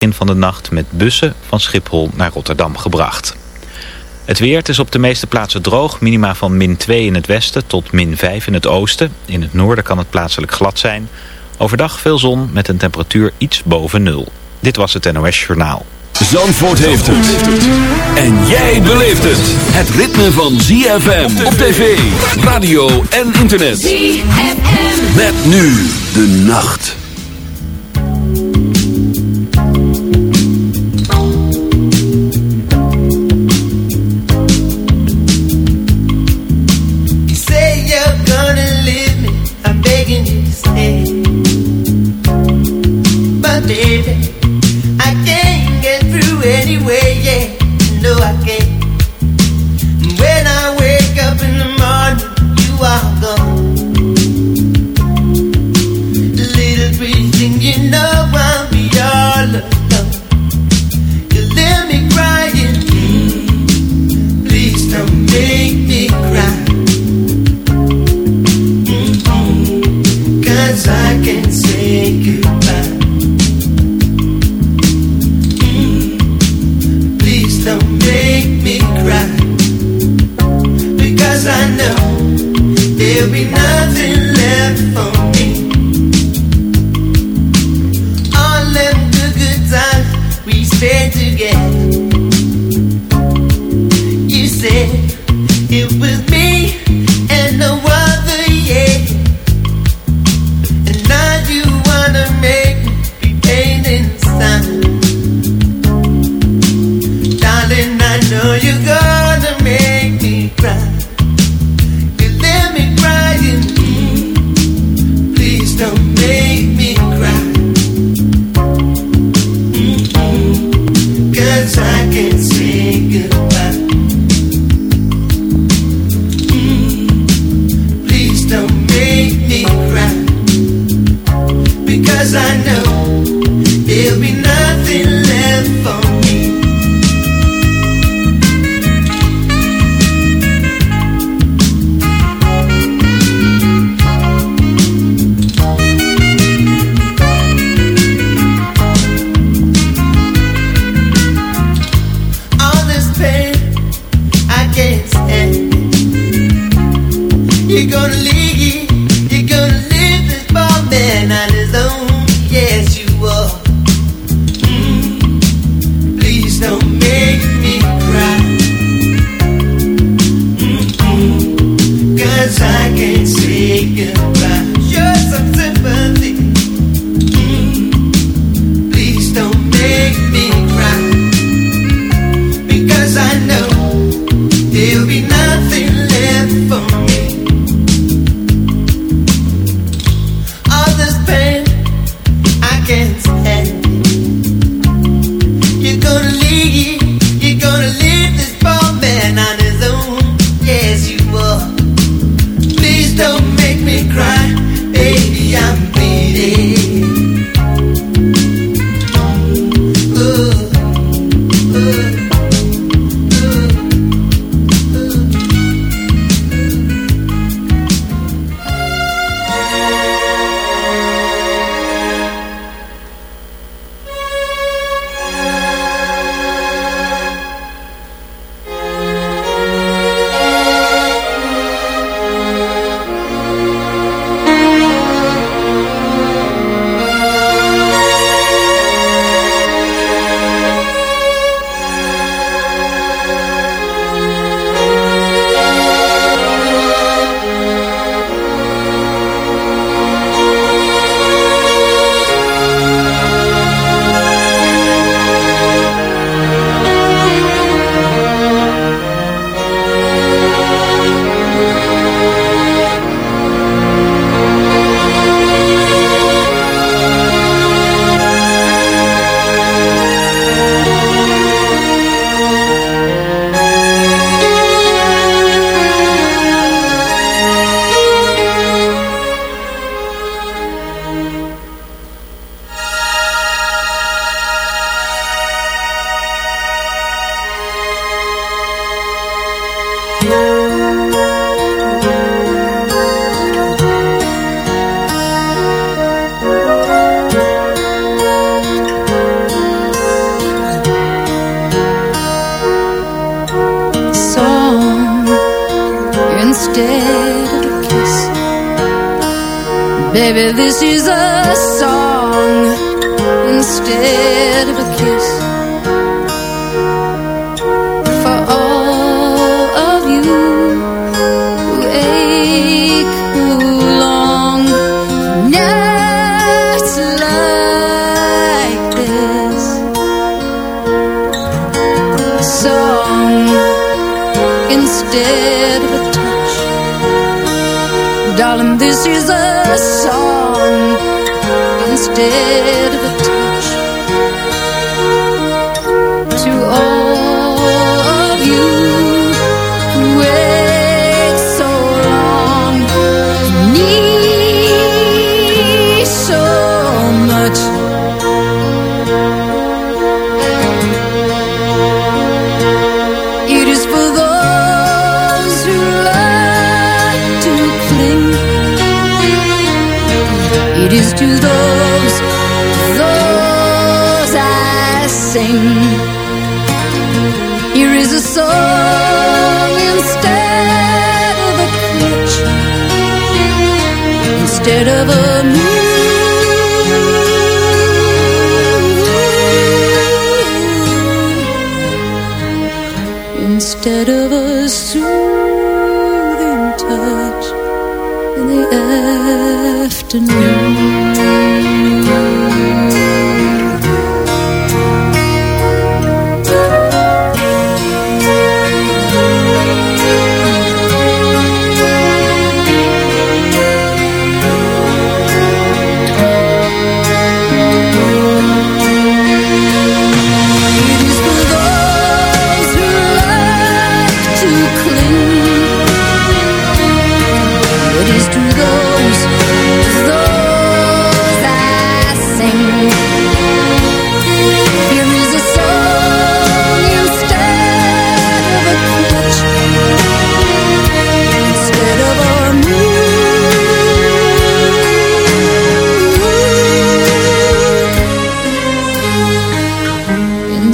begin van de nacht met bussen van Schiphol naar Rotterdam gebracht. Het weer, het is op de meeste plaatsen droog. Minima van min 2 in het westen tot min 5 in het oosten. In het noorden kan het plaatselijk glad zijn. Overdag veel zon met een temperatuur iets boven nul. Dit was het NOS Journaal. Zandvoort heeft het. En jij beleeft het. Het ritme van ZFM op tv, radio en internet. ZFM. Met nu de nacht. Instead of a touch. To all of you who wait so long. Need so much to those I sing. Here is a song instead of a crutch, instead of a afternoon.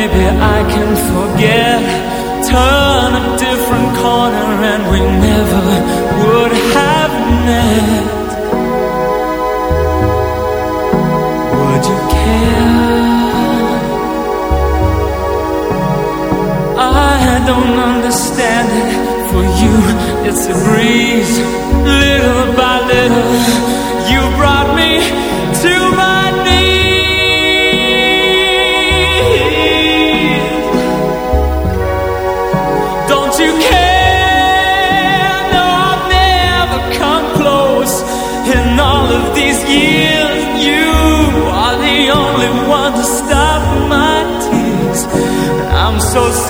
Maybe I can forget. Turn a different corner and we never would have met. Would you care? I don't understand it. For you, it's a breeze. Little by little, you brought me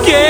scared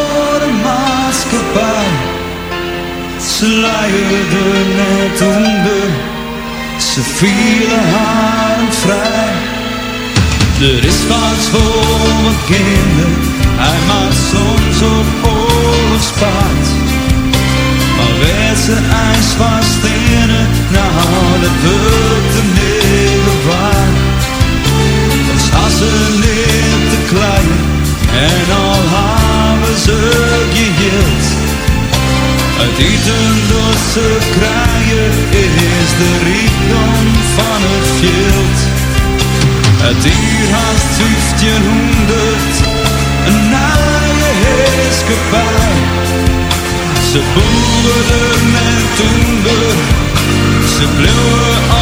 maatschappij. Ze luierde net onder, ze vielen haar vrij. Er is wat voor mijn kinderen, hij maakt soms op oorlogspaard. Maar werd ze ijs vast in het, nou dat wordt middel waard. Was hassen niet te klein en al hebben ze geheeld. Het eten door ze krijgen is de rijkdom van het veld. Het hier haast 1500, een naaie heerskepaar. Ze boeren en toender, ze bleven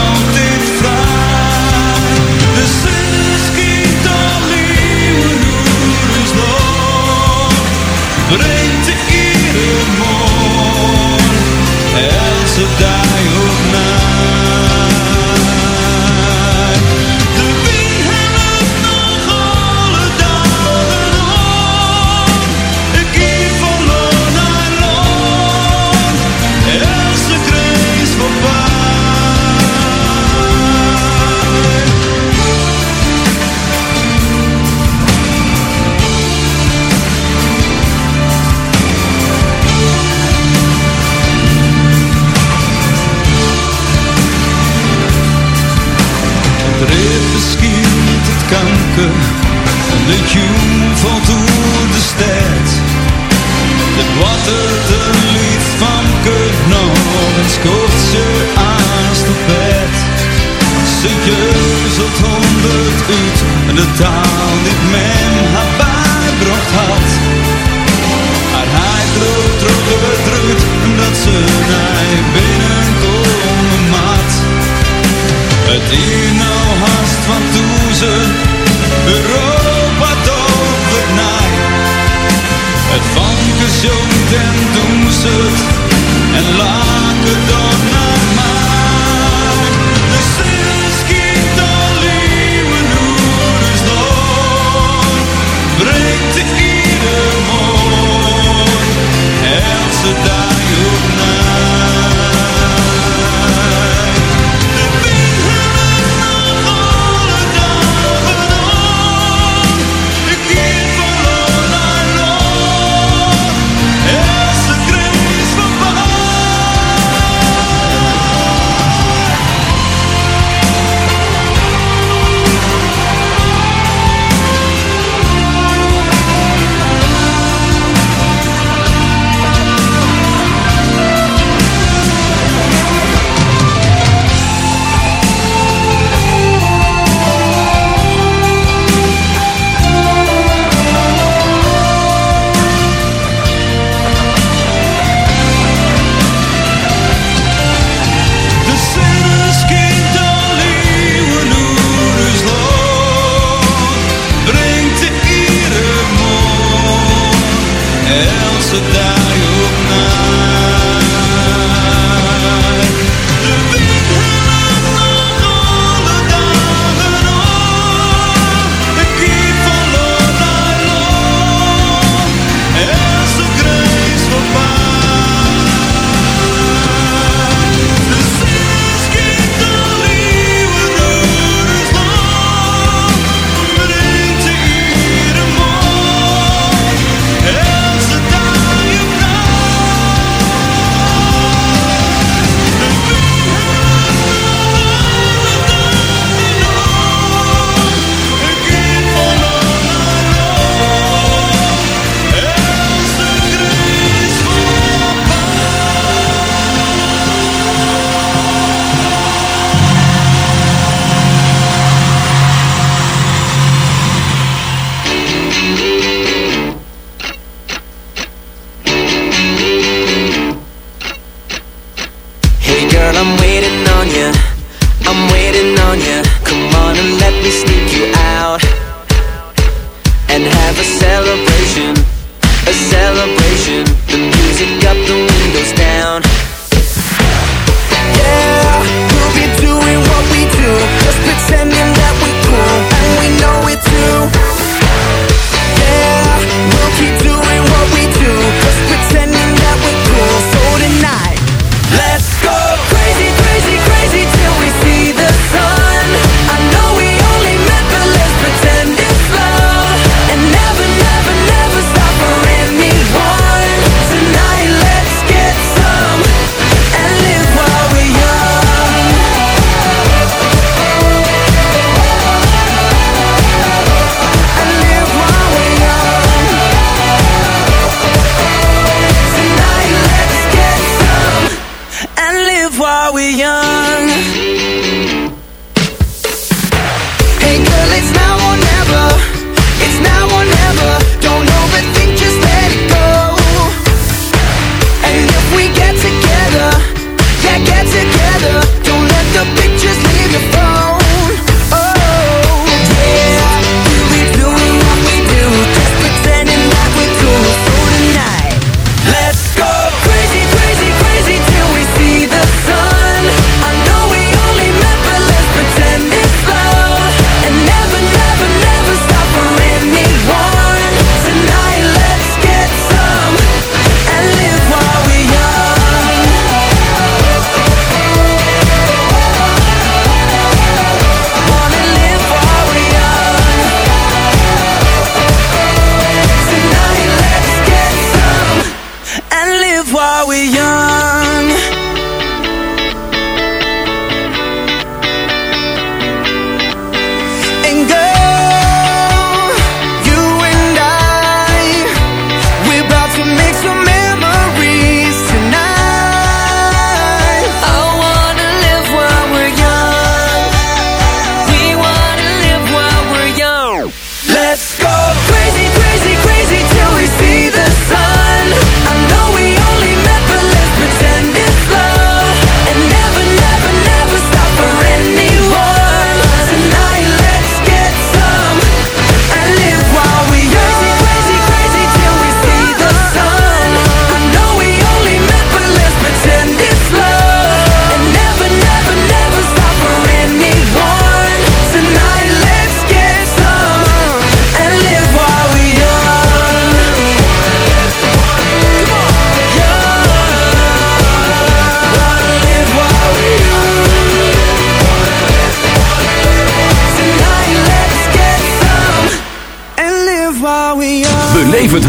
we young.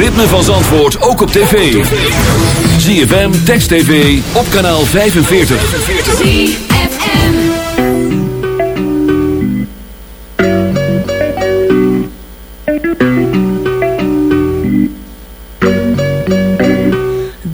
ritme van Zandvoort ook op tv. ZFM, Text TV, op kanaal 45. ZFM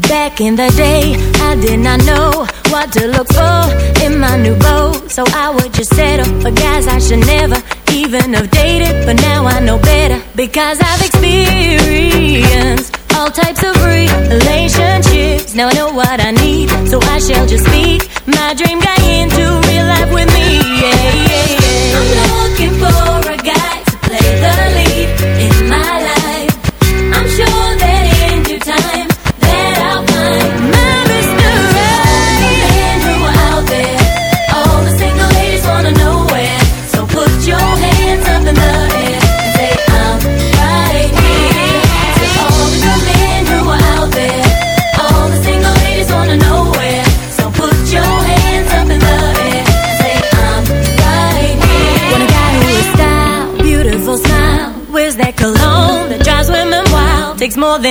Back in the day, I did not know what to look for in my new boat. So I would just settle for guys I should never even have dated, but now I know better because I've experienced all types of relationships. Now I know what I need, so I shall just speak my dream guy into real life with me. Yeah, yeah, yeah.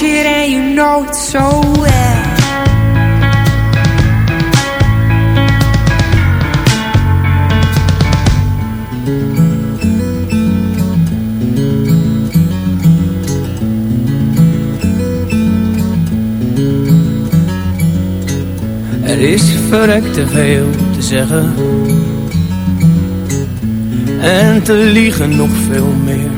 You know so well. Er is verrekt te veel te zeggen En te liegen nog veel meer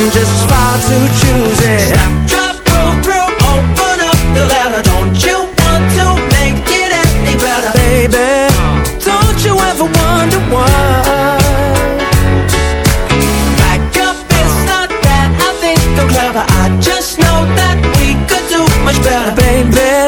I'm just far too choosy. Drop, roll through, open up the letter. Don't you want to make it any better, baby? Don't you ever wonder why? Back up, it's not that I think I'm clever. I just know that we could do much better, baby.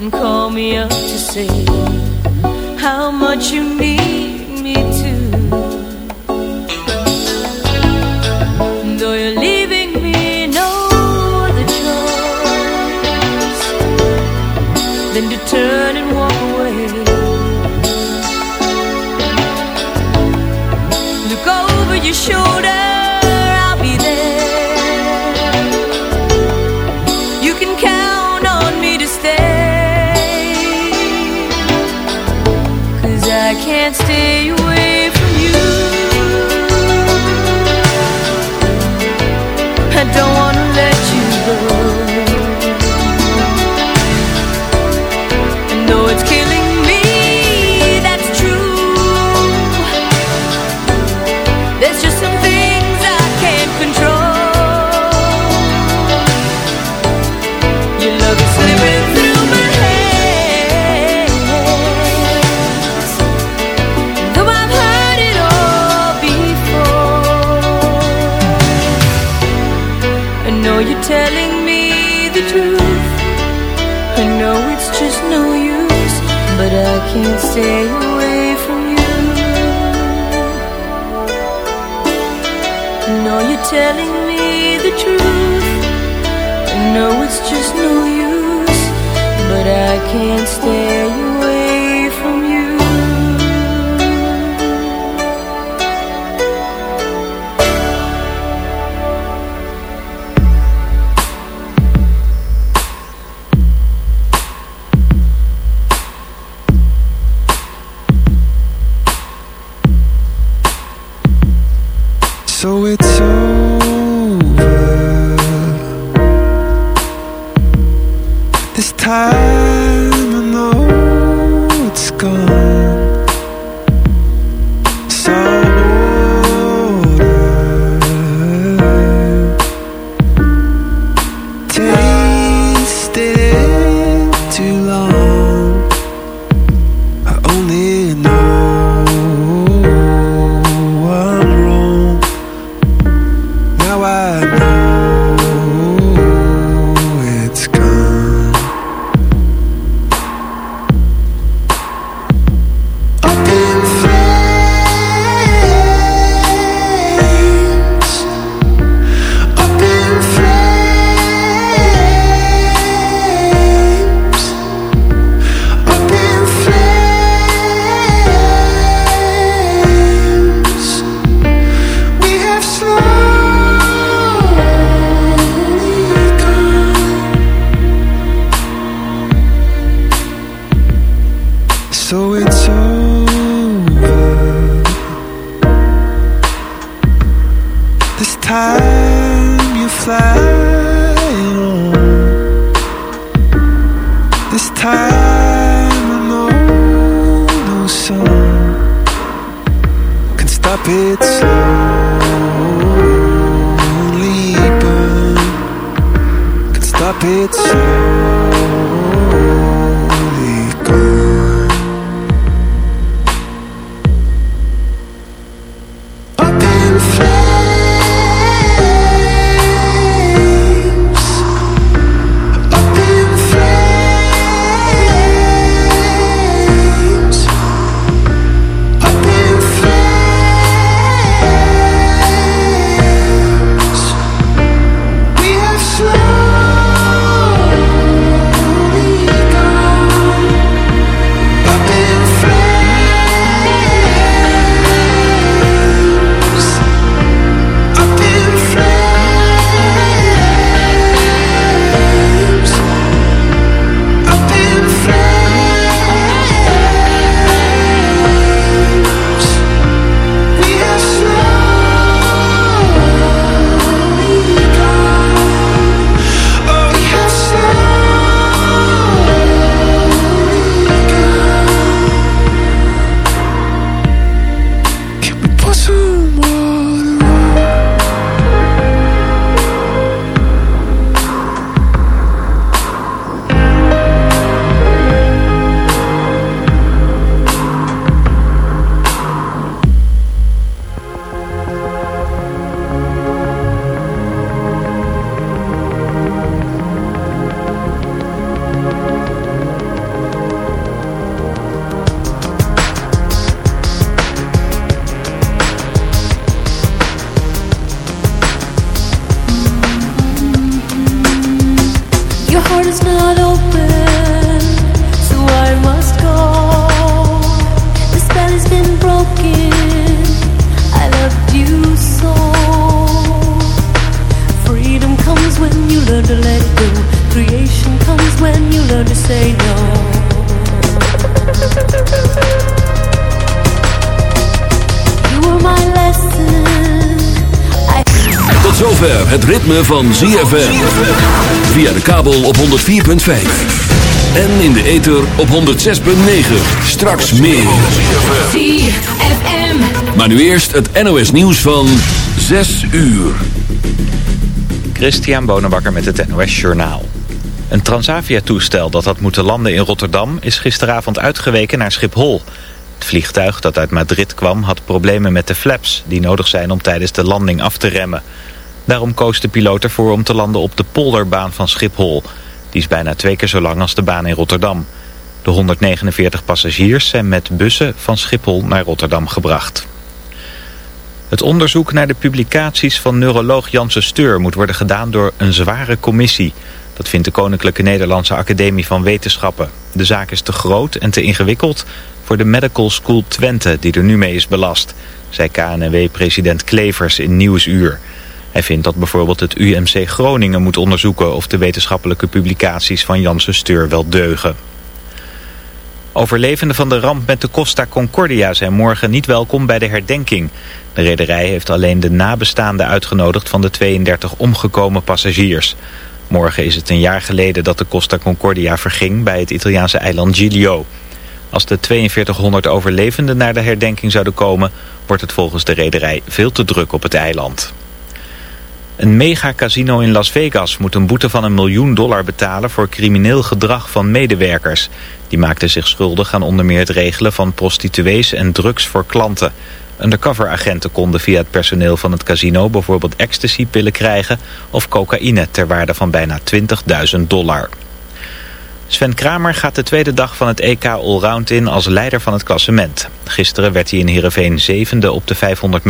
and call me up to say how much you need. stay away from you. No, you're telling me the truth. I know it's just no use, but I can't stay away. time I know it's gone. So van ZFM. Via de kabel op 104.5. En in de ether op 106.9. Straks meer. ZFM. Maar nu eerst het NOS nieuws van 6 uur. Christian Bonenbakker met het NOS Journaal. Een Transavia-toestel dat had moeten landen in Rotterdam... is gisteravond uitgeweken naar Schiphol. Het vliegtuig dat uit Madrid kwam had problemen met de flaps... die nodig zijn om tijdens de landing af te remmen. Daarom koos de piloot ervoor om te landen op de polderbaan van Schiphol. Die is bijna twee keer zo lang als de baan in Rotterdam. De 149 passagiers zijn met bussen van Schiphol naar Rotterdam gebracht. Het onderzoek naar de publicaties van neuroloog Janssen Steur moet worden gedaan door een zware commissie. Dat vindt de Koninklijke Nederlandse Academie van Wetenschappen. De zaak is te groot en te ingewikkeld voor de Medical School Twente die er nu mee is belast, zei KNW-president Klevers in Nieuwsuur. Hij vindt dat bijvoorbeeld het UMC Groningen moet onderzoeken of de wetenschappelijke publicaties van Janssen Steur wel deugen. Overlevenden van de ramp met de Costa Concordia zijn morgen niet welkom bij de herdenking. De rederij heeft alleen de nabestaanden uitgenodigd van de 32 omgekomen passagiers. Morgen is het een jaar geleden dat de Costa Concordia verging bij het Italiaanse eiland Giglio. Als de 4200 overlevenden naar de herdenking zouden komen... wordt het volgens de rederij veel te druk op het eiland. Een megacasino in Las Vegas moet een boete van een miljoen dollar betalen... voor crimineel gedrag van medewerkers. Die maakten zich schuldig aan onder meer het regelen van prostituees en drugs voor klanten. Undercover-agenten konden via het personeel van het casino bijvoorbeeld ecstasy-pillen krijgen... of cocaïne ter waarde van bijna 20.000 dollar. Sven Kramer gaat de tweede dag van het EK Allround in als leider van het klassement. Gisteren werd hij in Heerenveen zevende op de 500 meter.